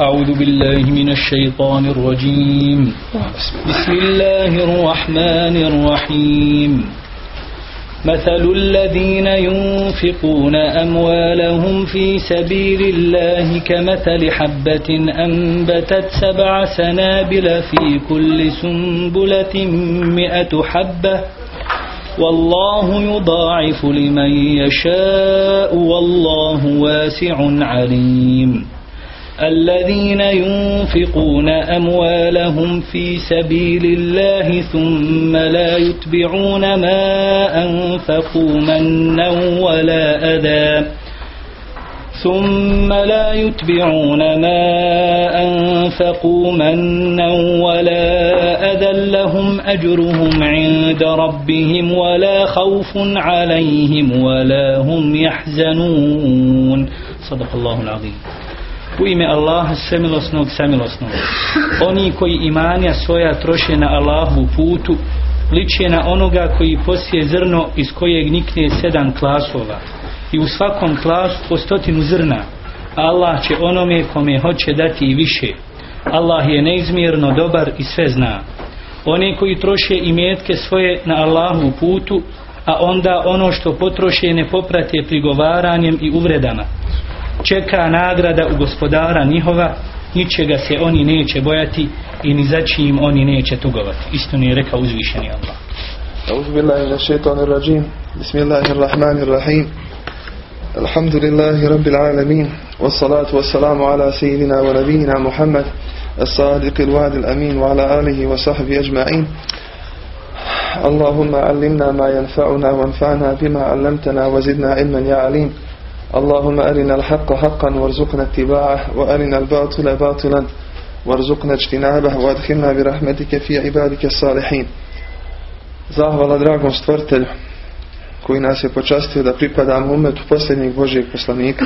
أعوذ بالله من الشيطان الرجيم. بسم الله الرحمن الرحيم. مثل الذين ينفقون أموالهم في سبيل الله كمثل حبة أنبتت سبع سنابل في كل سنبلة مئة حبة. والله يضاعف لمن يشاء والله واسع عليم. الذين ينفقون أموالهم في سبيل الله ثم لا يتبعون ما أنفقوا منا ولا أذى. ثم لا يتبعون ما أنفقوا منا ولا أذى. لهم أجرهم عند ربهم ولا خوف عليهم ولا هم يحزنون. صدق الله العظيم. U ime Allaha semilosnog samilosnog. Oni koji imanja svoja troše na Allahu putu, liče na onoga koji posije zrno iz kojeg nikne sedam klasova. I u svakom klasu po stotinu zrna. Allah će onome kome hoće dati i više. Allah je neizmjerno dobar i sve zna. Oni koji troše imetke svoje na Allahu putu, a onda ono što potroše ne poprate prigovaranjem i uvredama čeka nagrada u gospodara njihova, ničega se oni neće bojati i ni za čim oni neće tugovati. Isto ni je rekao uzvišeni Allah. أعوذ بالله من الشيطان الرجيم بسم الله الرحمن الرحيم الحمد لله رب العالمين والصلاة والسلام على سيدنا ونبينا محمد الصادق الوعد الأمين وعلى آله وصحبه أجمعين اللهم علمنا ما ينفعنا وانفعنا بما علمتنا وزدنا علما يا عليم اللهم أرنا الحق حقا وارزقنا اتباعه وأرنا الباطل باطلا وارزقنا اجتنابه وادخلنا برحمتك في عبادك الصالحين Zahvala dragom stvrtelju koji nas je počastio da pripadamo umetu posljednjeg Božijeg poslanika.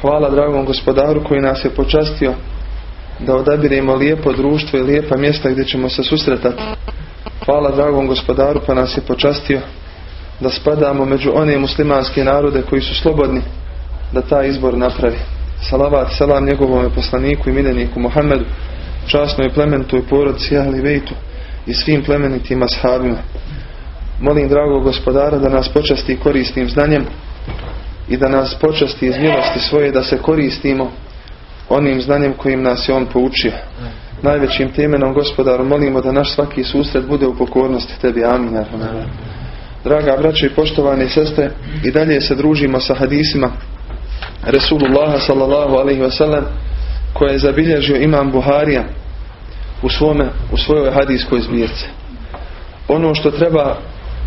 Hvala dragom gospodaru koji nas je počastio da odabiremo lijepo društvo i lijepa mjesta gdje ćemo se susretati. Hvala dragom gospodaru pa nas je počastio da spadamo među one muslimanske narode koji su slobodni da taj izbor napravi. Salavat, salam njegovom poslaniku i miljeniku Muhammedu, časnoj plementu i porodci Ahli Vejtu i svim plemenitim ashabima. Molim dragog gospodara da nas počasti korisnim znanjem i da nas počasti iz milosti svoje da se koristimo onim znanjem kojim nas je on poučio. Najvećim temenom gospodaru molimo da naš svaki susret bude u pokornosti tebi. Amin. Draga braćo i poštovane sestre, i dalje se družimo sa hadisima Resulullaha sallallahu alaihi wasallam koje je zabilježio imam Buharija u, svome, u svojoj hadijskoj zbirce. Ono što treba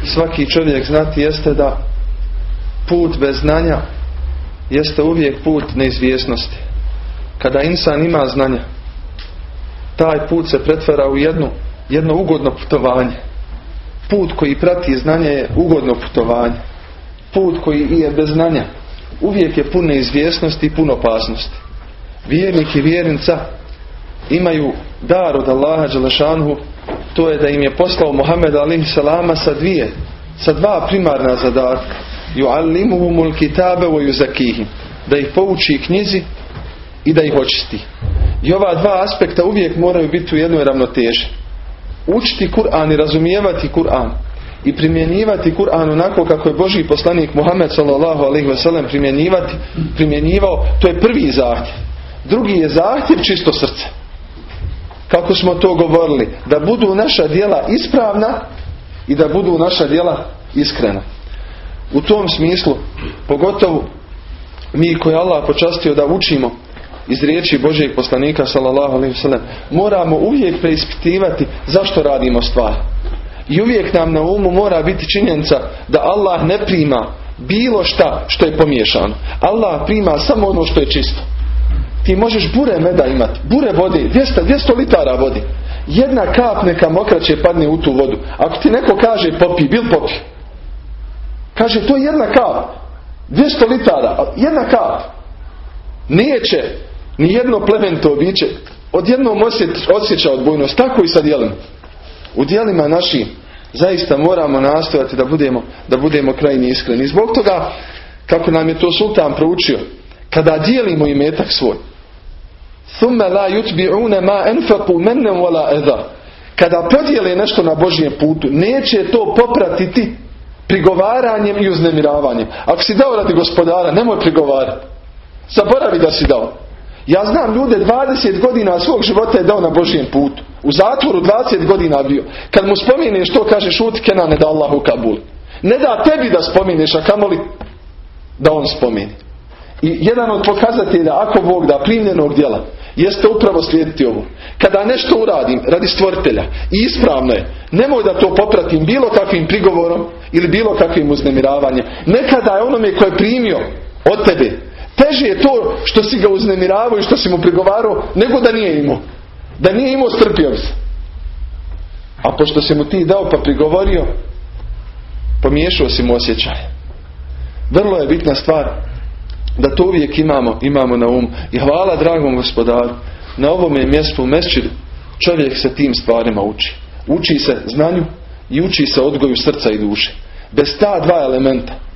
svaki čovjek znati jeste da put bez znanja jeste uvijek put neizvjesnosti. Kada insan ima znanja, taj put se pretvara u jedno, jedno ugodno putovanje put koji prati znanje je ugodno putovanje. Put koji je bez znanja uvijek je pun neizvjesnosti i pun opasnosti. Vjernik i vjernica imaju dar od Allaha Đelešanhu, to je da im je poslao Muhammed alaihi salama sa dvije, sa dva primarna zadatka. Ju'allimuhumul kitabe wa yuzakihim. Da ih pouči knjizi i da ih očisti. I ova dva aspekta uvijek moraju biti u jednoj ravnoteži učiti Kur'an i razumijevati Kur'an i primjenjivati Kur'an onako kako je Boži poslanik Muhammed sallallahu alaihi wasallam primjenjivati, primjenjivao, to je prvi zahtjev. Drugi je zahtjev čisto srce. Kako smo to govorili, da budu naša djela ispravna i da budu naša djela iskrena. U tom smislu, pogotovo mi koji Allah počastio da učimo iz riječi Božijeg poslanika sallallahu alaihi wasallam moramo uvijek preispitivati zašto radimo stvar. I uvijek nam na umu mora biti činjenica da Allah ne prima bilo šta što je pomiješano. Allah prima samo ono što je čisto. Ti možeš bure meda imati, bure vode, 200, 200 litara vodi. Jedna kap neka mokraće padne u tu vodu. Ako ti neko kaže popi, bil popi. Kaže to je jedna kap. 200 litara, jedna kap. Neće ni jedno plemento biće odjednom osjeća odbojnost. Tako i sa djelima. U djelima našim zaista moramo nastojati da budemo, da budemo krajni iskreni. Zbog toga, kako nam je to sultan proučio, kada dijelimo imetak svoj, Thumme la yutbi'une ma enfaku mennem wala eza. Kada podijele nešto na Božijem putu, neće to popratiti prigovaranjem i uznemiravanjem. Ako si dao radi gospodara, nemoj prigovarati. Zaboravi da si dao. Ja znam ljude 20 godina svog života je dao na Božijem putu. U zatvoru 20 godina bio. Kad mu spominješ to kaže šuti Kenane da Allahu kabul. Ne da tebi da spominješ, a kamoli da on spomini. I jedan od pokazatelja, ako Bog da primljenog djela, jeste upravo slijediti ovo. Kada nešto uradim radi stvoritelja i ispravno je, nemoj da to popratim bilo kakvim prigovorom ili bilo kakvim uznemiravanjem. Nekada je onome koje je primio od tebe, teže je to što si ga uznemiravao i što si mu prigovarao, nego da nije imao. Da nije imao strpio se. A pošto si mu ti dao pa prigovorio, pomiješao si mu osjećaj. Vrlo je bitna stvar da to uvijek imamo, imamo na um. I hvala dragom gospodaru, na ovome mjestu u mesčidu čovjek se tim stvarima uči. Uči se znanju i uči se odgoju srca i duše. Bez ta dva elementa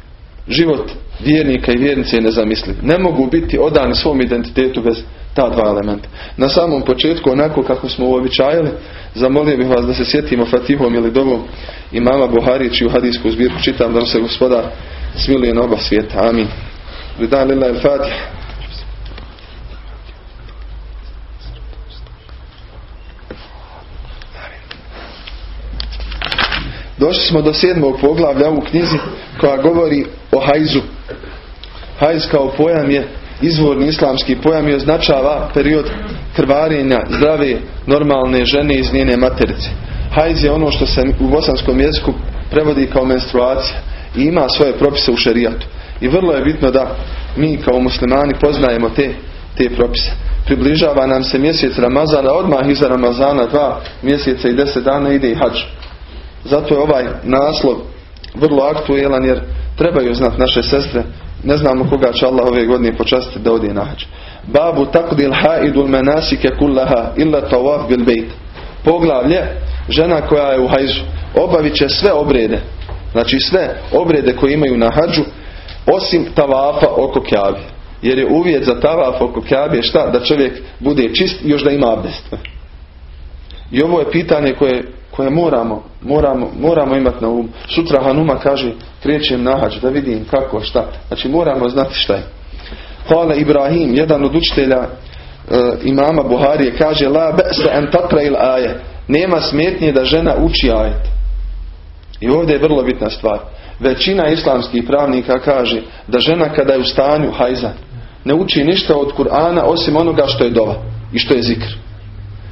život vjernika i vjernice je nezamisliv. Ne mogu biti odani svom identitetu bez ta dva elementa. Na samom početku, onako kako smo uobičajali, zamolio bih vas da se sjetimo Fatihom ili dovom imama Buharić i u hadijsku zbirku čitam da se gospoda smiluje na oba svijeta. Amin. Ridan lillahi al-Fatiha. Došli smo do sedmog poglavlja u knjizi koja govori o hajzu. Hajz kao pojam je izvorni islamski pojam i označava period krvarenja zdrave, normalne žene iz njene materice. Hajz je ono što se u bosanskom jeziku prevodi kao menstruacija i ima svoje propise u šerijatu. I vrlo je bitno da mi kao muslimani poznajemo te, te propise. Približava nam se mjesec Ramazana, odmah iza Ramazana dva mjeseca i deset dana ide i hađ. Zato je ovaj naslov vrlo aktuelan jer trebaju znati naše sestre. Ne znamo koga će Allah ove godine počastiti da ode na hađ. Babu takdil haidul menasike kullaha illa tawaf bil bejt. Poglavlje, žena koja je u hajzu obavit će sve obrede. Znači sve obrede koje imaju na hađu osim tavafa oko kjavi. Jer je uvjet za tavaf oko kjavi šta? Da čovjek bude čist još da ima abdest. I ovo je pitanje koje, koje moramo, moramo, moramo imati na um. Sutra Hanuma kaže krećem na hađ da vidim kako, šta. Znači moramo znati šta je. Hvala Ibrahim, jedan od učitelja e, imama Buharije kaže La be'se en tatrail aje. Nema smetnje da žena uči ajet. I ovdje je vrlo bitna stvar. Većina islamskih pravnika kaže da žena kada je u stanju hajza ne uči ništa od Kur'ana osim onoga što je dova i što je zikr.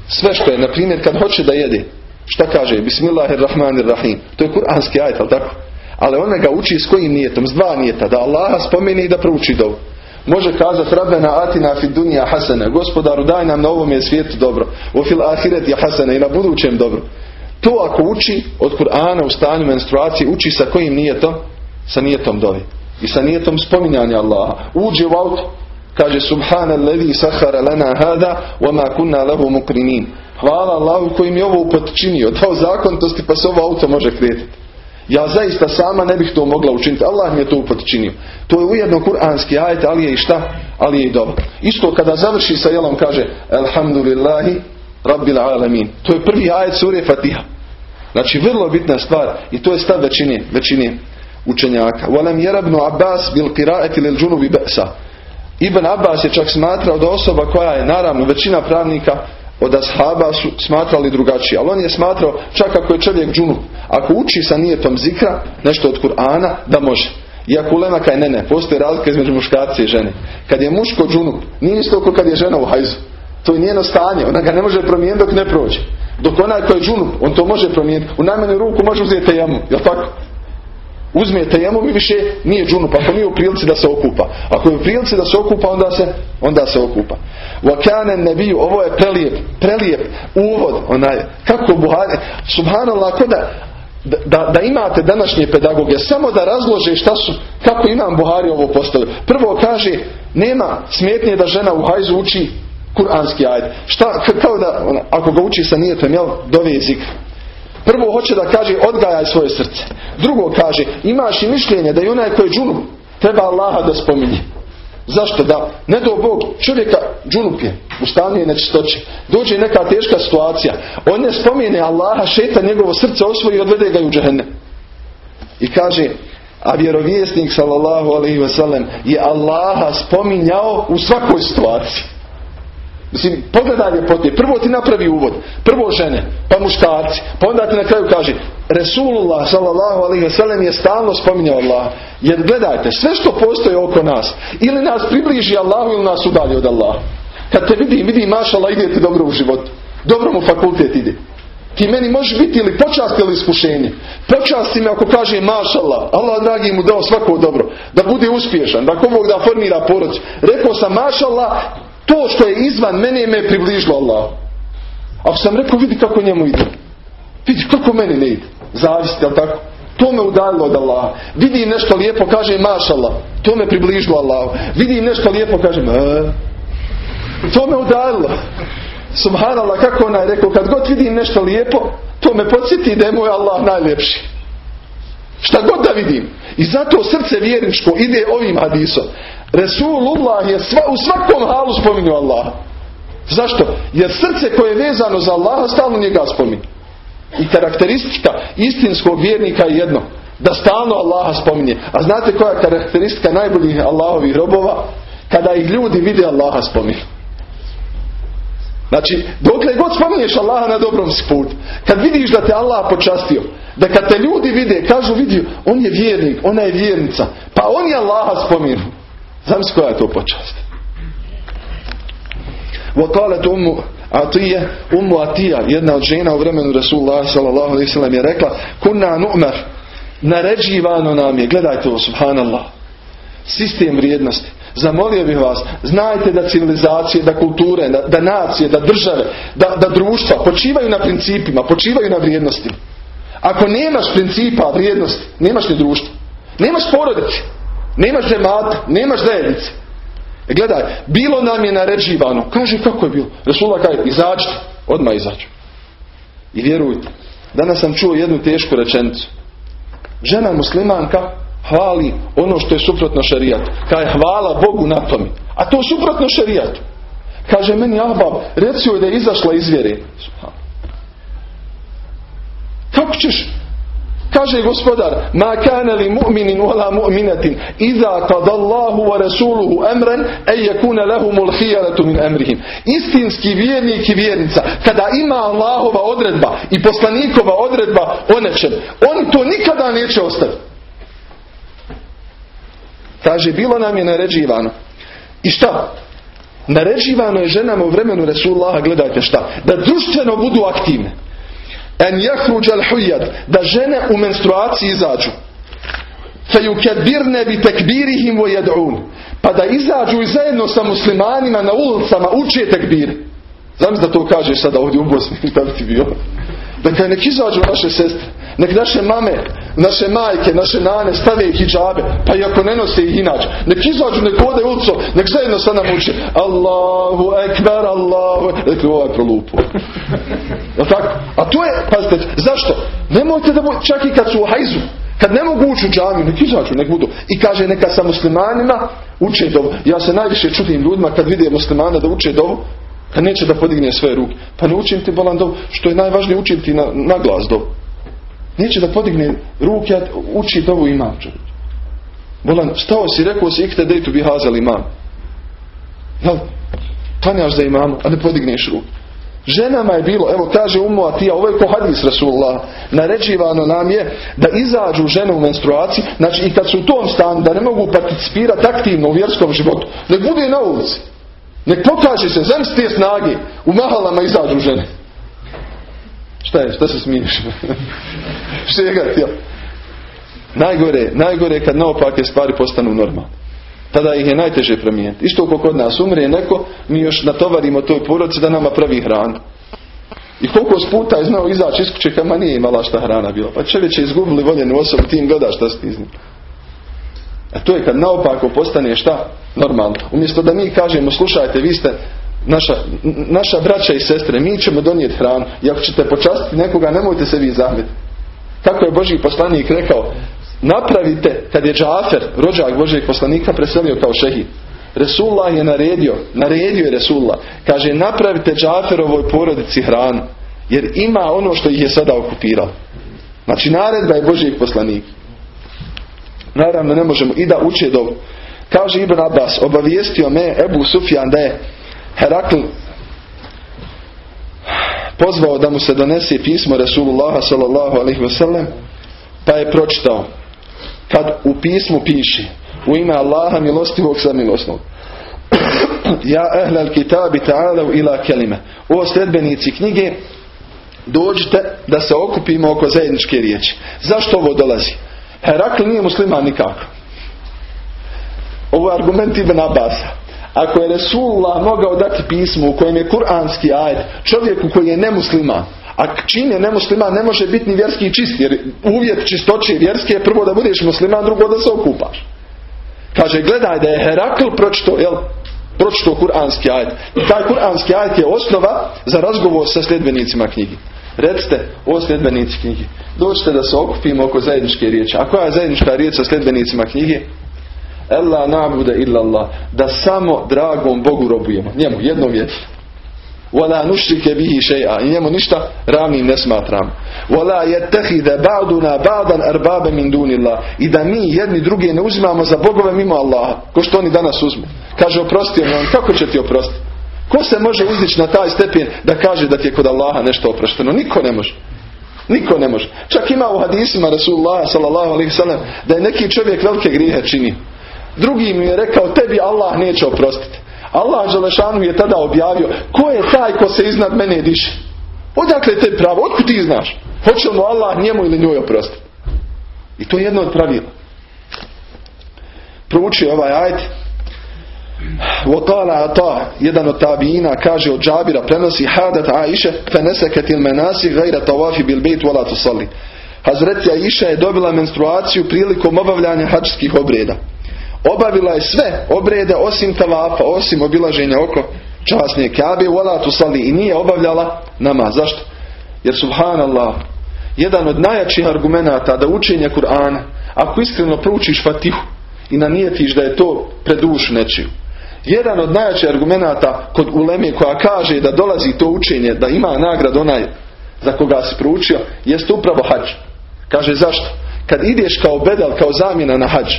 Sve što je, na primjer, kad hoće da jede, šta kaže? Bismillahirrahmanirrahim. To je kur'anski ajet, ali tako? Ali ona ga uči s kojim nijetom? S dva nijeta. Da Allaha spomeni i da prouči dovu. Može kazati Rabbena atina fi dunja hasana. Gospodaru daj nam na ovome svijetu dobro. U fil ahireti hasana i na budućem dobro. To ako uči od Kur'ana u stanju menstruacije, uči sa kojim nijetom? Sa nijetom dovi. I sa nijetom spominjanja Allaha. Uđe u auto, kaže Subhana alladhi sahara lana hada wa ma kunna lahu muqrinin. Hvala Allahu koji mi je ovo upotčinio, dao zakonitosti pa se ovo auto može kretati. Ja zaista sama ne bih to mogla učiniti. Allah mi je to upotčinio. To je ujedno kuranski ajet, ali je i šta? Ali je i dobro. Isto kada završi sa jelom kaže Alhamdulillahi Rabbil alamin. To je prvi ajet sure Fatiha. Znači vrlo bitna stvar i to je stav većine, većine učenjaka. Walam yarabnu Abbas bil qira'ati lil junubi ba'sa. Ibn Abbas je čak smatrao da osoba koja je naravno većina pravnika od ashaba su smatrali drugačije. Ali on je smatrao čak ako je čovjek džunup, ako uči sa nijetom zikra nešto od Kur'ana da može. Iako ulema kaj ne ne, postoji razlika između muškarca i žene. Kad je muško džunup, nije isto kao kad je žena u hajzu. To je njeno stanje, ona ga ne može promijeniti dok ne prođe. Dok onaj koji je džunup, on to može promijeniti. U najmanju ruku može uzeti tejemu, jel tako? Uzme tejemu i više nije džunup, ako nije u prilici da se okupa. Ako je u prilici da se okupa, onda se, onda se okupa. Vakane nebiju, ovo je prelijep, prelijep uvod, onaj, kako Buhari, subhanallah, ako da, da, da imate današnje pedagoge, samo da razlože šta su, kako imam Buhari ovo postavio. Prvo kaže, nema smetnje da žena u hajzu uči kuranski ajd. Šta, kao da, ona, ako ga uči sa nijetom, jel, dove zikr. Prvo hoće da kaže odgajaj svoje srce. Drugo kaže imaš i mišljenje da i onaj koji je džunup treba Allaha da spominje. Zašto? Da, ne do Bog, čovjeka džunuke, u stanju je nečistoće. Dođe neka teška situacija. On ne spomine Allaha, šeta njegovo srce osvoji i odvede ga u džahenne. I kaže, a vjerovjesnik sallallahu alaihi wasallam je Allaha spominjao u svakoj situaciji. Mislim, pogledaj ljepote. Prvo ti napravi uvod. Prvo žene, pa muškarci. Pa onda ti na kraju kaže Resulullah sallallahu alaihi wasallam je stalno spominjao Allah. Jer gledajte, sve što postoji oko nas, ili nas približi Allahu ili nas udalji od Allaha. Kad te vidim, vidim mašala ide ti dobro u životu. Dobro mu fakultet ide. Ti meni možeš biti ili počast ili iskušenje. Počasti me ako kaže mašala, Allah dragi mu dao svako dobro. Da bude uspješan, da Bog da formira porod. Rekao sam mašala, to što je izvan mene me je približilo Allah. Ako sam rekao vidi kako njemu ide. Vidi kako meni ne ide. Zavisi, jel tako? To me udaljilo od Allaha. Vidim nešto lijepo, kaže mašala. To me približilo Allahu. Vidim nešto lijepo, kažem e. To me udaljilo. Subhanallah, kako ona je rekao, kad god vidim nešto lijepo, to me podsjeti da je moj Allah najljepši. Šta god da vidim. I zato srce vjerničko ide ovim hadisom. Resulullah je sva, u svakom halu spominju Allaha. Zašto? Jer srce koje je vezano za Allaha stalno njega spominje. I karakteristika istinskog vjernika je jedno. Da stalno Allaha spominje. A znate koja je karakteristika najboljih Allahovih robova? Kada ih ljudi vide Allaha spominju. Znači, dokle god spominješ Allaha na dobrom si put, kad vidiš da te Allah počastio, da kad te ljudi vide, kažu vidio, on je vjernik, ona je vjernica, pa on je Allaha spominu. Znam koja je to počast. Vokalet umu Atije, umu Atija, jedna od žena u vremenu Rasulullah s.a.v. je rekla, kunna nu'mer, naređivano nam je, gledajte ovo, subhanallah, sistem vrijednosti. Zamolio bih vas, znajte da civilizacije, da kulture, da, da nacije, da države, da, da društva počivaju na principima, počivaju na vrijednostima. Ako nemaš principa, vrijednosti, nemaš ni društva. Nemaš porodice, nemaš džemata, nemaš zajednice. E gledaj, bilo nam je naređivano. Kaže kako je bilo. Resulullah kaže, izađite, odmah izađu. I vjerujte, danas sam čuo jednu tešku rečenicu. Žena muslimanka hvali ono što je suprotno šerijatu. Kaže hvala Bogu na tome. A to suprotno šerijatu. Kaže meni Ahbab, reci joj da je izašla iz vjere. Kako ćeš? Kaže gospodar, ma kana li mu'minin wala mu'minatin idza qada Allahu wa rasuluhu amran ay yakuna lahumul khiyaratu min amrihim. Istinski vjernik i vjernica kada ima Allahova odredba i poslanikova odredba o nečem, oni to nikada neće ostaviti. Kaže, bilo nam je naređivano. I šta? Naređivano je ženama u vremenu Resulullaha, gledajte šta, da društveno budu aktivne. En jahruđal hujad, da žene u menstruaciji izađu. Fejukadbirne bi tekbirihim vo jed'un. Pa da izađu i zajedno sa muslimanima na ulicama uče tekbir. Znam da to kaže sada ovdje u Bosni, da bi ti bio. Dakle, nek izađu naše sestre, nek naše mame, naše majke, naše nane stave hijabe, pa i ako ne nose ih inače. Nek izađu, nek ode ulico, nek zajedno sa nam uče. Allahu ekber, Allahu Dakle, ovo je tako? A to je, pazite, zašto? Nemojte da čak i kad su u hajzu, kad ne mogu ući u džamiju, nek izađu, nek budu. I kaže, neka sa muslimanima uče dovu. Ja se najviše čudim ljudima kad vide muslimana da uče dovu, kad neće da podigne svoje ruke. Pa ne učim ti bolan dov, što je najvažnije učim ti na, na glas dov. Neće da podigne ruke, uči dovu imam čovjek. Bolan, stao si, rekao si, ikte dejtu bi hazali imam. Jel? Tanjaš za imamo, a ne podigneš ruku. Ženama je bilo, evo kaže Umu Atija, ovo je ko hadis Rasulullah, naređivano nam je da izađu žene u menstruaciji, znači i kad su u tom stanu, da ne mogu participirati aktivno u vjerskom životu, ne bude na ulici. Nek pokaže se, zem te snage, u mahalama izađu žene. Šta je, šta se smiješ? Šega ti Najgore, najgore je kad naopake stvari postanu normalne. Tada ih je najteže promijeniti. Isto ako kod nas umre neko, mi još natovarimo toj porodici da nama pravi hranu. I koliko puta je znao izaći iz kuće kad ma nije imala šta hrana bila. Pa čovječ je izgubili voljenu osobu, tim gleda šta s njim. A to je kad naopako postane šta? Normalno. Umjesto da mi kažemo, slušajte, vi ste naša, naša braća i sestre, mi ćemo donijeti hranu. I ako ćete počastiti nekoga, nemojte se vi zahviti. Kako je Boži poslanik rekao, napravite, kad je Džafer, rođak Božeg poslanika, preselio kao šehid. Resulullah je naredio, naredio je Resulullah. Kaže, napravite Džaferovoj porodici hranu. Jer ima ono što ih je sada okupiralo. Znači, naredba je Božijeg poslanika. Naravno, ne možemo i da uče do... Kaže Ibn Abbas, obavijestio me Ebu Sufjan da je Herakl pozvao da mu se donese pismo Resulullaha sallallahu alaihi wasallam pa je pročitao. Kad u pismu piše u ime Allaha milostivog za milosnog ja ehlal kitabi ta'alav ila kelime. O sljedbenici knjige dođite da se okupimo oko zajedničke riječi. Zašto ovo dolazi Herakl nije musliman nikako. Ovo je argument Ibn Abasa ako je Resulullah mogao dati pismo u kojem je kuranski ajd čovjeku koji je nemusliman a čim je nemusliman ne može biti ni vjerski čist jer uvjet čistoće vjerske je prvo da budeš musliman drugo da se okupaš. Kaže gledaj da je Herakl pročito jel, pročito kuranski ajd i taj kuranski ajd je osnova za razgovor sa sljedbenicima knjigi recite o sljedbenici knjigi dođite da se okupimo oko zajedničke riječi a koja je zajednička riječ sa sljedbenicima knjige Ella nabude illa Allah. Da samo dragom Bogu robujemo. Njemu, jednom jednom. Wala nušrike bihi še'a. I njemu ništa ravnim ne smatram. Wala yettehide ba'duna ba'dan arbabe min dunillah. I da mi jedni drugi ne uzimamo za bogove mimo Allaha. Ko što oni danas uzmu. Kaže oprosti on. Kako će ti oprostiti? Ko se može uzdići na taj stepen da kaže da ti je kod Allaha nešto oprošteno? Niko ne može. Niko ne može. Čak ima u hadisima Rasulullah sallam da je neki čovjek velike grijehe činio. Drugi mi je rekao tebi Allah neće oprostiti. Allah Želešanu je tada objavio ko je taj ko se iznad mene diše. Odakle te pravo? Otkud ti znaš? Hoće li mu Allah njemu ili njoj oprostiti? I to je jedno od pravila. Prouči ovaj ajd. Votala ata, jedan od tabijina, kaže od džabira, prenosi hadat Aisha, feneseket il menasi, gajra tawafi bil bejt, vola tu sali. Hazreti Aisha je dobila menstruaciju prilikom obavljanja hađskih obreda obavila je sve obrede osim tavafa, osim obilaženja oko časnije kabe, u tu sali i nije obavljala nama. Zašto? Jer subhanallah, jedan od najjačih argumenata da učenje Kur'ana, ako iskreno proučiš fatihu i nanijetiš da je to pred dušu nečiju, jedan od najjačih argumenata kod uleme koja kaže da dolazi to učenje, da ima nagrad onaj za koga si proučio, jest upravo hađ. Kaže zašto? Kad ideš kao bedel, kao zamjena na hađ,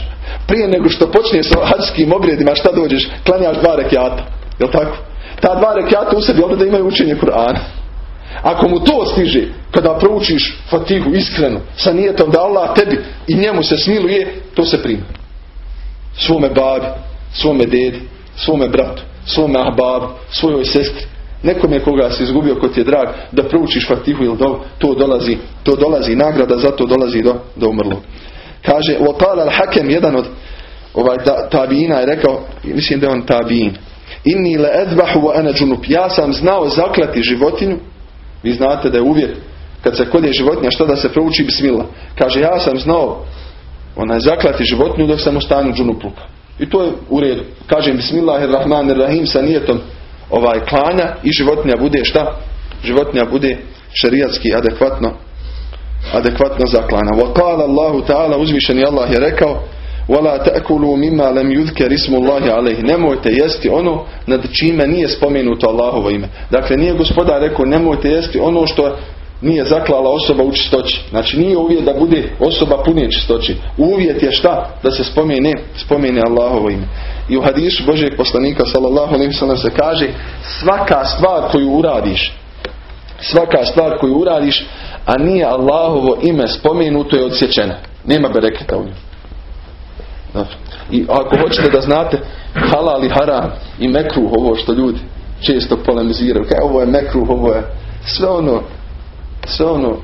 prije nego što počneš sa hađskim obredima, šta dođeš? Klanjaš dva rekiata. Jel tako? Ta dva rekiata u sebi da imaju učenje Kur'ana. Ako mu to stiže, kada proučiš fatihu iskreno, sa nijetom da Allah tebi i njemu se smiluje, to se prima. Svome babi, svome dedi, svome bratu, svome ahbabu, svojoj sestri, nekome koga si izgubio ko ti je drag, da proučiš fatihu ili do, to dolazi, to dolazi nagrada, zato dolazi do, do umrlog. Kaže, Wakal al-Hakem, jedan od ovaj, tabijina je rekao, mislim da je on tabijin, inni le edbahu wa ana. Ja sam znao zaklati životinju, vi znate da je uvjet, kad se kolje životinja, što da se prouči bismillah. Kaže, ja sam znao onaj zaklati životinju dok sam u stanju džunupluka. I to je u redu. Kažem bismillahirrahmanirrahim sa nijetom ovaj klanja i životinja bude šta? Životinja bude šerijatski adekvatno adekvatno zaklana. Wa qala Allahu ta'ala uzvišeni Allah je rekao وَلَا تَأْكُلُوا مِمَّا لَمْ يُذْكَرِ اسْمُ اللَّهِ عَلَيْهِ Nemojte jesti ono nad čime nije spomenuto Allahovo ime. Dakle, nije gospodar rekao nemojte jesti ono što nije zaklala osoba u čistoći. Znači nije uvjet da bude osoba punije čistoći. Uvjet je šta? Da se spomene, spomene Allahovo ime. I u hadisu Božeg poslanika sallallahu alaihi sallam se kaže svaka stvar koju uradiš svaka stvar koju uradiš a nije Allahovo ime spomenuto je odsječena. Nema bereketa u njoj. I ako hoćete da znate halal i haram i mekruh ovo što ljudi često polemiziraju. Kaj, ovo je mekruh, ovo je sve ono sve ono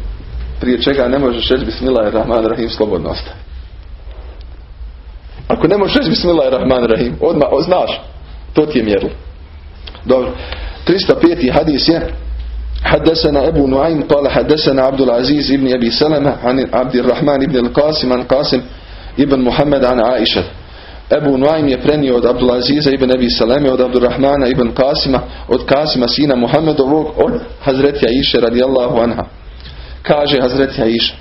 prije čega ne možeš reći bismillah rahman rahim slobodno ostaje. Ako ne možeš reći bismillah rahman rahim odmah znaš to ti je mjerilo. Dobro. 305. hadis je حدثنا أبو نعيم قال حدثنا عبد العزيز ابن أبي سلمة عن عبد الرحمن ابن القاسم عن قاسم ابن محمد عن عائشة Ebu Nuaym je prenio od Abdulaziza ibn Abi Salame, od Abdurrahmana ibn Kasima, od Kasima sina Muhammedovog, od Hazreti Aisha radijallahu anha. Kaže Hazreti Aisha,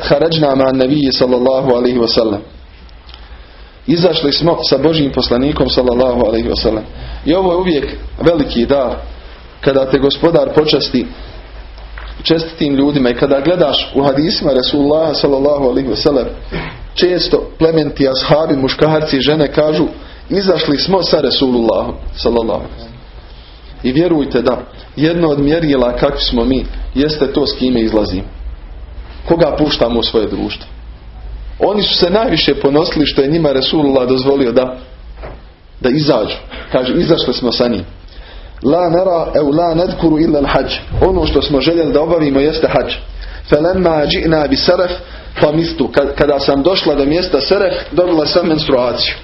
Harađna ma nabiji sallallahu alaihi wasallam. Izašli smo sa Božjim poslanikom sallallahu alaihi wasallam. I ovo je uvijek veliki dar kada te gospodar počasti čestitim ljudima i kada gledaš u hadisima Rasulullah sallallahu alaihi wasallam često plementi ashabi, muškarci i žene kažu izašli smo sa Rasulullahom sallallahu I vjerujte da jedno od mjerila kakvi smo mi jeste to s kime izlazimo. Koga puštamo u svoje društvo. Oni su se najviše ponosili što je njima Resulullah dozvolio da da izađu. Kaže, izašli smo sa njim. La nara ev la nadkuru illa hađ. Ono što smo željeli da obavimo jeste hađ. Felemma dži'na bi saref pa. Kada sam došla do mjesta saref, dobila sam menstruaciju.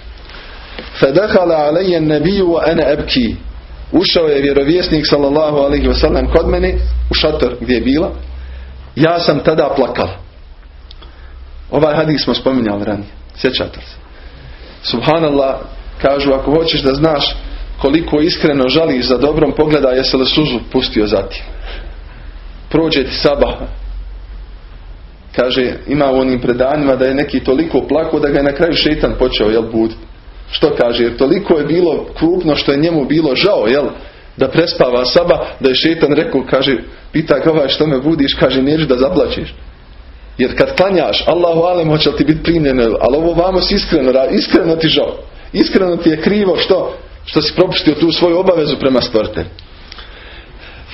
Fedehala alaijen nebiju wa ene ebki. Ušao je vjerovjesnik sallallahu alaihi wasallam kod mene u šator gdje je bila. Ja sam tada plakala. Ovaj hadis smo spominjali ranije. Sjećate se. Subhanallah, kažu ako hoćeš da znaš koliko iskreno žališ za dobrom pogleda jesi li suzu pustio zatim. Prođe ti sabah. Kaže, ima u onim predanjima da je neki toliko plako da ga je na kraju šetan počeo jel bud. Što kaže? Jer toliko je bilo krupno što je njemu bilo žao, jel? Da prespava saba, da je šetan rekao, kaže, pita ga ovaj što me budiš, kaže, neću da zaplaćeš. Jer kad klanjaš, Allahu alem hoće li ti biti primljeno, ali ovo vamo si iskreno, iskreno ti žao. Iskreno ti je krivo što? Što si propustio tu svoju obavezu prema stvrte.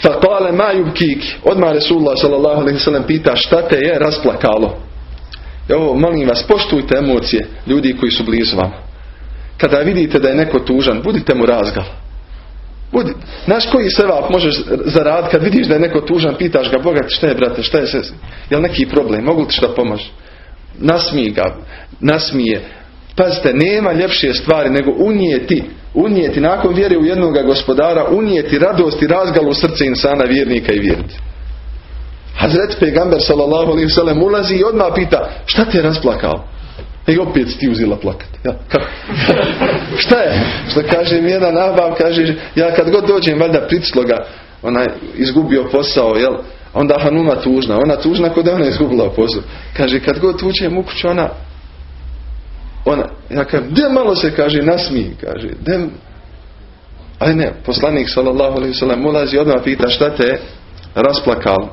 Fakale maju kik. Odmah Resulullah s.a.v. pita šta te je rasplakalo. I ovo, molim vas, poštujte emocije ljudi koji su blizu vam. Kada vidite da je neko tužan, budite mu razgal. Budi, znaš koji sevap možeš zaraditi kad vidiš da je neko tužan, pitaš ga, Boga šta je brate, šta je se, jel neki problem, mogu ti šta pomoći? Nasmiji ga, nasmije. Pazite, nema ljepše stvari nego unijeti, unijeti nakon vjere u jednoga gospodara, unijeti radost i razgal u srce insana, vjernika i vjernice. Hazret Pegamber sallallahu alaihi sallam ulazi i odmah pita, šta te je rasplakao? I opet ti uzela plakat. Ja, Šta je? Što kaže mi jedan nabav, kaže, ja kad god dođem, valjda priclo ga, ona izgubio posao, jel? Onda Hanuma tužna, ona tužna kod ona izgubila posao. Kaže, kad god tuđem u kuću, ona, ona, ja kažem, de malo se, kaže, nasmiji, kaže, de, aj ne, poslanik sallallahu alaihi sallam ulazi odmah pita šta te rasplakalo.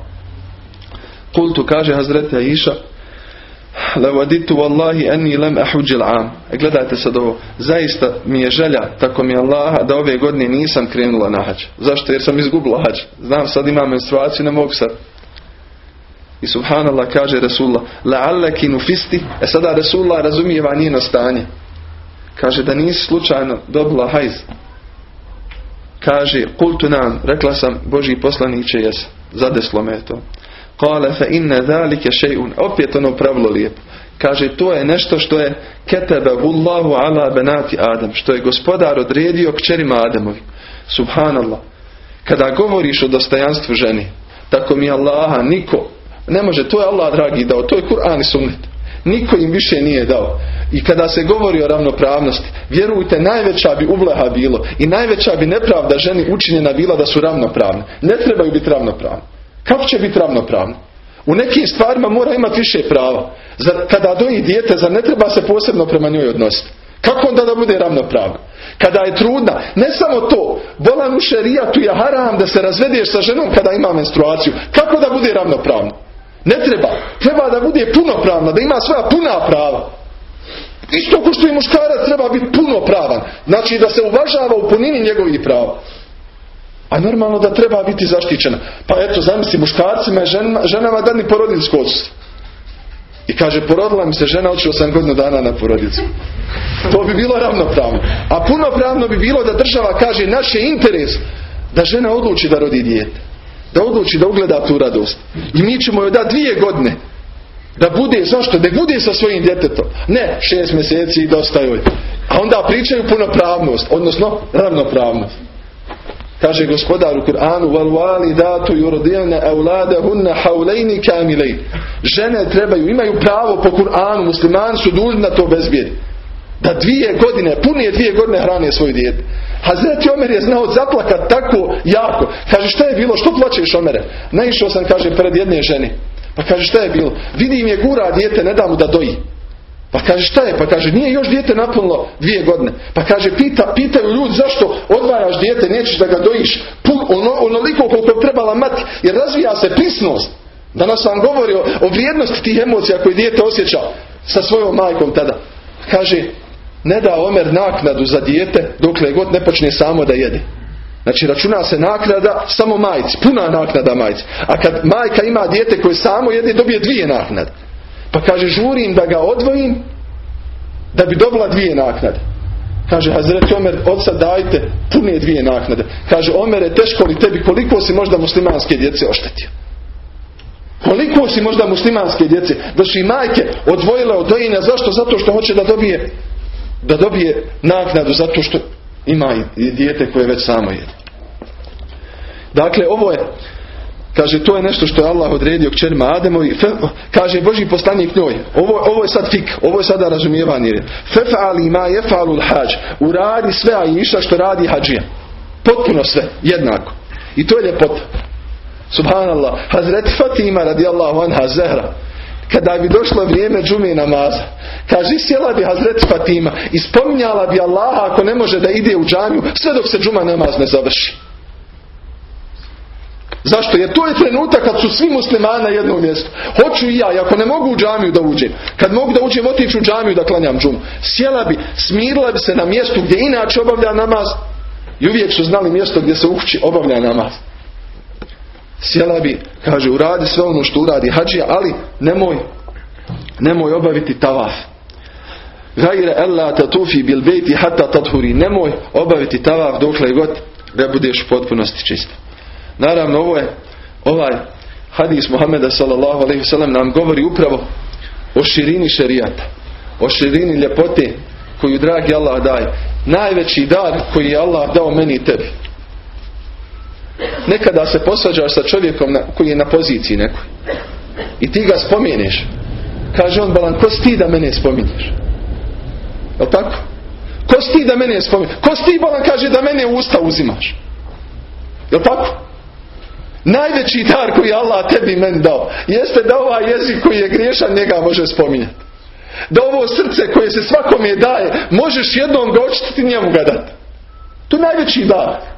Kultu kaže Hazreti Aisha, Lavaditu wallahi anni lam ahuđil am. E gledajte sad ovo. Zaista mi je želja, tako mi je Allaha, da ove godine nisam krenula na hađ. Zašto? Jer sam izgubila hađ. Znam sad imam menstruaciju, ne mogu sad. I subhanallah kaže Resulullah, la'allaki nufisti. E sada Resulullah razumijeva njeno stanje. Kaže da nisi slučajno dobila hajz. Kaže, kultu nam, rekla sam, Boži poslaniće jes. Zadeslo me to. Kale fe inne zalike še'un. Opet ono pravilo lijepo. Kaže to je nešto što je ketebe vullahu ala benati Adam. Što je gospodar odredio kćerima Adamovi. Subhanallah. Kada govoriš o dostojanstvu ženi, tako mi Allaha niko ne može, to je Allah dragi dao, to je Kur'an i sunnet. Niko im više nije dao. I kada se govori o ravnopravnosti, vjerujte, najveća bi uvleha bilo i najveća bi nepravda ženi učinjena bila da su ravnopravne. Ne trebaju biti ravnopravne. Kako će biti ravnopravno? U nekim stvarima mora imati više prava. kada doji dijete, zar ne treba se posebno prema njoj odnositi? Kako onda da bude ravnopravno? Kada je trudna, ne samo to, bolan u šerijatu je haram da se razvedeš sa ženom kada ima menstruaciju. Kako da bude ravnopravno? Ne treba. Treba da bude punopravna, da ima svoja puna prava. Isto ko što i muškarac treba biti punopravan. Znači da se uvažava u punini njegovih prava. A normalno da treba biti zaštićena. Pa eto, zamisli, muškarcima i ženama, ženama dani porodiljsko odsustvo. I kaže, porodila mi se žena, odšao sam godinu dana na porodicu. To bi bilo ravnopravno. A punopravno bi bilo da država kaže, naš je interes da žena odluči da rodi dijete. Da odluči da ugleda tu radost. I mi ćemo joj dati dvije godine. Da bude, zašto? Da bude sa svojim djetetom. Ne, šest mjeseci i dosta joj. A onda pričaju punopravnost, odnosno ravnopravnost. Kaže gospodar u Kur'anu Valvali datu yurodilne hunna haulejni kamilej. Žene trebaju, imaju pravo po Kur'anu, muslimani su dužni to bezbjedi. Da dvije godine, punije dvije godine hrane svoj dijete. Hazreti Omer je znao zaplakat tako jako. Kaže šta je bilo, što plaćeš Omere? Naišao sam, kaže, pred jedne ženi. Pa kaže šta je bilo? Vidim je gura dijete, ne da mu da doji. Pa kaže šta je? Pa kaže nije još dijete napunilo dvije godine. Pa kaže pita, pitaju ljudi zašto odvajaš dijete, nećeš da ga dojiš pun, ono, onoliko koliko trebala mati jer razvija se pisnost. Danas vam govori o, o vrijednosti tih emocija koje dijete osjeća sa svojom majkom tada. Kaže ne da Omer naknadu za dijete dokle god ne počne samo da jede. Znači računa se naknada samo majci, puna naknada majci. A kad majka ima dijete koje samo jede, dobije dvije naknade. Pa kaže, žurim da ga odvojim da bi dobila dvije naknade. Kaže, Hazreti Omer, od sad dajte pune dvije naknade. Kaže, Omere, teško li tebi, koliko si možda muslimanske djece oštetio? Koliko si možda muslimanske djece, da su i majke odvojile od dojina, zašto? Zato što hoće da dobije da dobije naknadu zato što ima i dijete koje već samo jede. Dakle, ovo je Kaže, to je nešto što je Allah odredio kćerima Ademovi. Kaže, Boži poslanik njoj. Ovo, ovo je sad fik, ovo je sada razumijevanje. Fefa'ali ma jefa'alul hađ. Uradi sve, a iša što radi hađija. Potpuno sve, jednako. I to je ljepota. Subhanallah. Hazret Fatima radijallahu anha zehra. Kada bi došlo vrijeme džume namaza. Kaže, sjela bi Hazret Fatima i spominjala bi Allaha ako ne može da ide u džamiju sve dok se džuma namaz ne završi. Zašto? Jer to je trenutak kad su svi muslimani na jednom mjestu. Hoću i ja, i ako ne mogu u džamiju da uđem, kad mogu da uđem, otiću u džamiju da klanjam džumu. Sjela bi, smirila bi se na mjestu gdje inače obavlja namaz i uvijek su znali mjesto gdje se uči obavlja namaz. Sjela bi, kaže, uradi sve ono što uradi hađija, ali nemoj, nemoj obaviti tavaf. Gajre ella tatufi bil bejti hatta tathuri. Nemoj obaviti tavaf dokle god ne budeš u potpunosti čist. Naravno, ovo je ovaj hadis Muhammeda sallallahu alaihi nam govori upravo o širini šerijata, o širini ljepote koju dragi Allah daje. Najveći dar koji je Allah dao meni i tebi. Nekada se posvađaš sa čovjekom na, koji je na poziciji nekoj. I ti ga spomeneš. Kaže on, Balan, ko si da mene spominješ? Jel tako? Ko si da mene spominješ? Ko si Balan, kaže da mene usta uzimaš? Jel tako? Najveći dar koji Allah tebi meni dao jeste da ovaj jezik koji je griješan njega može spominjati. Da ovo srce koje se svakome daje možeš jednom ga očititi njemu ga dati. To je najveći dar.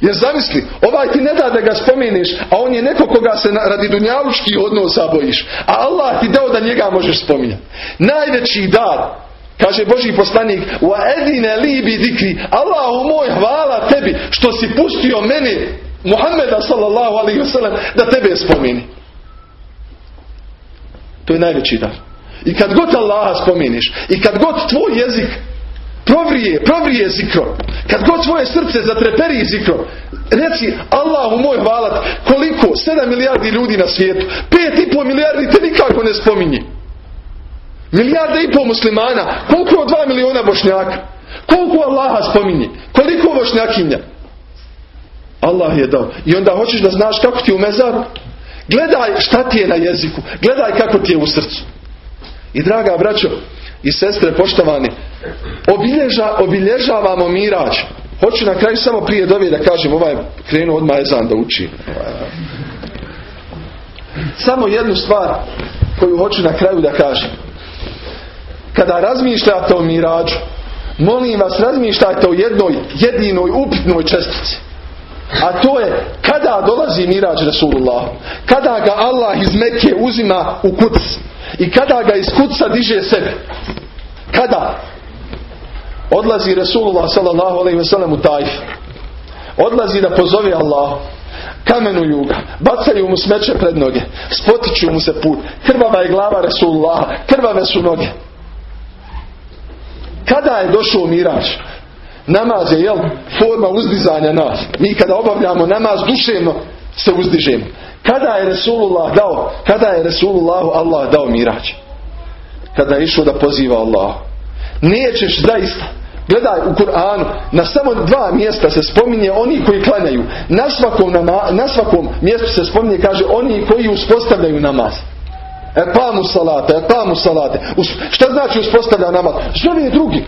Jer zamisli, ovaj ti ne da da ga spomeniš, a on je neko koga se radi dunjalučki odnosa bojiš. A Allah ti dao da njega možeš spominjati. Najveći dar, kaže Boži poslanik, wa edine li bi dikri, Allahu moj hvala tebi što si pustio mene Muhammeda sallallahu alaihi wasallam da tebe spomeni. To je najveći dar. I kad god Allaha spomeniš i kad god tvoj jezik provrije, provrije zikro, kad god tvoje srce zatreperi zikro, reci Allahu moj hvalat koliko? 7 milijardi ljudi na svijetu, 5,5 milijardi te nikako ne spominje. Milijarda i pol muslimana, koliko je 2 miliona bošnjaka? Koliko Allaha spominje? Koliko bošnjakinja? Allah je dao. I onda hoćeš da znaš kako ti je u mezaru? Gledaj šta ti je na jeziku. Gledaj kako ti je u srcu. I draga braćo i sestre poštovani, obilježa, obilježavamo mirač. Hoću na kraju samo prije dovije da kažem, ovaj krenuo odmah ezan da uči. Samo jednu stvar koju hoću na kraju da kažem. Kada razmišljate o mirađu, molim vas razmišljajte o jednoj jedinoj upitnoj čestici. A to je kada dolazi mirađ Rasulullah. Kada ga Allah iz Mekke uzima u kuc. I kada ga iz kuca diže sebe. Kada? Odlazi ve sellem u tajf. Odlazi da pozove Allah. Kamenuju ga. Bacaju mu smeće pred noge. Spotiču mu se put. Krvava je glava Rasulullah. Krvave su noge. Kada je došao miraž? Namaz je jel, forma uzdizanja nas. Mi kada obavljamo namaz duševno se uzdižemo. Kada je Resulullah dao, kada je Resulullahu Allah dao mirač? Kada je išao da poziva Allah. Nećeš zaista. Gledaj u Kur'anu, na samo dva mjesta se spominje oni koji klanjaju. Na svakom, na svakom mjestu se spominje, kaže, oni koji uspostavljaju namaz. E pa mu salate, e pa mu salate. Šta znači uspostavlja namaz? Zove drugi.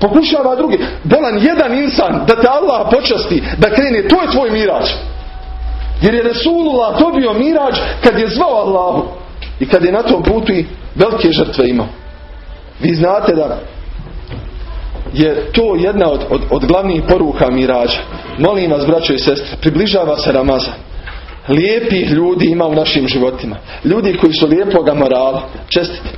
Pokušava drugi. Bolan jedan insan da te Allah počasti da krene. To je tvoj mirač. Jer je Resulullah dobio mirač kad je zvao Allahu. I kad je na tom putu i velike žrtve imao. Vi znate da je to jedna od, od, od glavnih poruka mirađa. Molim vas, braćo i sestre, približava se Ramazan. Lijepih ljudi ima u našim životima. Ljudi koji su lijepoga morala. Čestite.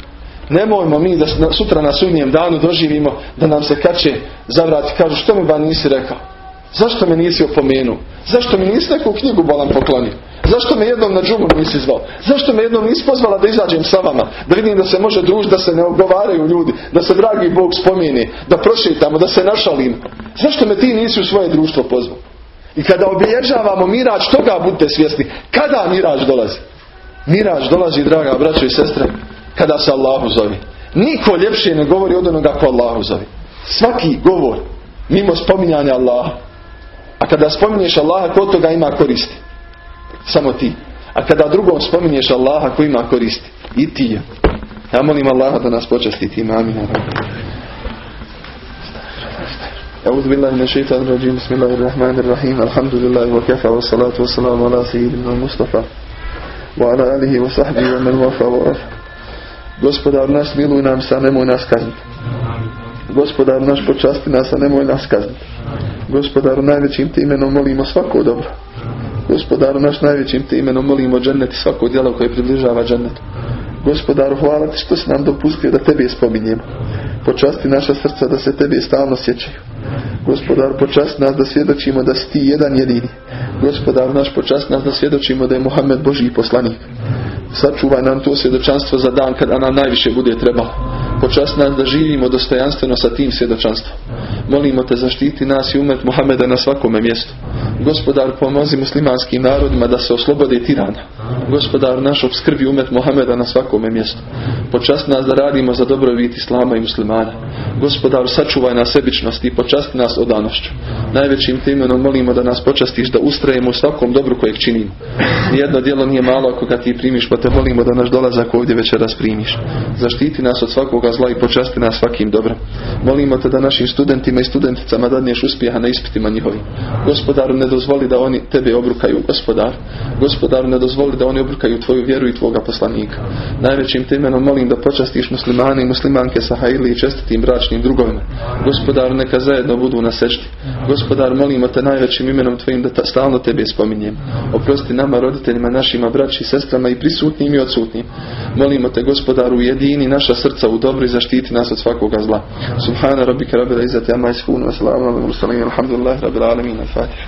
Nemojmo mi da sutra na sunnijem danu doživimo da nam se kače zavrati. Kažu što mi ba nisi rekao? Zašto me nisi opomenuo? Zašto mi nisi neku knjigu bolan poklonio? Zašto me jednom na džumu nisi zvao? Zašto me jednom nisi pozvala da izađem sa vama? Da vidim da se može družiti, da se ne ogovaraju ljudi, da se dragi Bog spomeni, da prošetamo, da se našalimo. Zašto me ti nisi u svoje društvo pozvao? I kada obilježavamo mirač, toga budite svjesni. Kada mirač dolazi? Mirač dolazi, draga braćo i sestre, kada se Allahu zove. Niko ljepše ne govori od onoga ko Allahu zove. Svaki govor mimo spominjanja Allaha. A kada spominješ Allaha, ko toga ima koristi? Samo ti. A kada drugom spominješ Allaha, ko ima koristi? I ti je. Ja molim Allaha da nas počasti tim. Amin. أعوذ بالله من الشيطان الرجيم بسم الله الرحمن الرحيم الحمد لله وكفى والصلاة والسلام على سيدنا المصطفى وعلى آله وصحبه ومن وفى ووفى Gospodar naš miluj nam se, a nemoj nas kazniti. Gospodar naš počasti nas, a nemoj nas kazniti. Gospodaru najvećim ti imenom molimo svako dobro. Gospodaru naš najvećim ti imenom molimo dženneti svako djelo koje približava džennetu. Gospodaru hvala ti što si nam dopustio da tebe spominjemo. Počasti naša srca da se tebe stalno sjećaju. Gospodar počast nas da svjedočimo da si ti jedan jedini. Gospodar naš počast nas da svjedočimo da je Muhammed Božji poslanik. Sačuvaj nam to svjedočanstvo za dan kada nam najviše bude trebalo. Počast nas da živimo dostojanstveno sa tim svjedočanstvom. Molimo te zaštiti nas i umet Muhameda na svakome mjestu. Gospodar pomozi muslimanskim narodima da se oslobode tirana. Gospodar naš obskrbi umet Muhameda na svakome mjestu. Počast nas da radimo za dobrobit Islama i muslimana. Gospodar sačuvaj nas sebičnosti i počasti nas odanošću. Najvećim te molimo da nas počastiš da ustrajemo u svakom dobru kojeg činimo. Nijedno djelo nije malo ako ga ti primiš, pa te molimo da naš dolazak ovdje večeras primiš. Zaštiti nas od svakoga zla i počasti nas svakim dobrom. Molimo te da našim studentima i studenticama dadneš uspjeha na ispitima njihovim. Gospodaru ne dozvoli da oni tebe obrukaju, gospodar. Gospodaru ne dozvoli da oni obrukaju tvoju vjeru i tvoga poslanika. Najvećim te imenom molim da počastiš muslimane i muslimanke sa hajli i čestitim bračnim drugovima. Gospodar neka zajedno budu na sečti. Gospodar molimo te najvećim imenom tvojim da ta, stalno tebe spominjem. Oprosti nama roditeljima, našima braći i sestrama i prisutnim i odsutnim. Molimo te gospodaru jedini naša srca u dobro i zaštiti nas od svakoga zla. Subhana rabbika rabbil izzati amma yasifun wa salamun alal mursalin alhamdulillahi rabbil alamin al-fatiha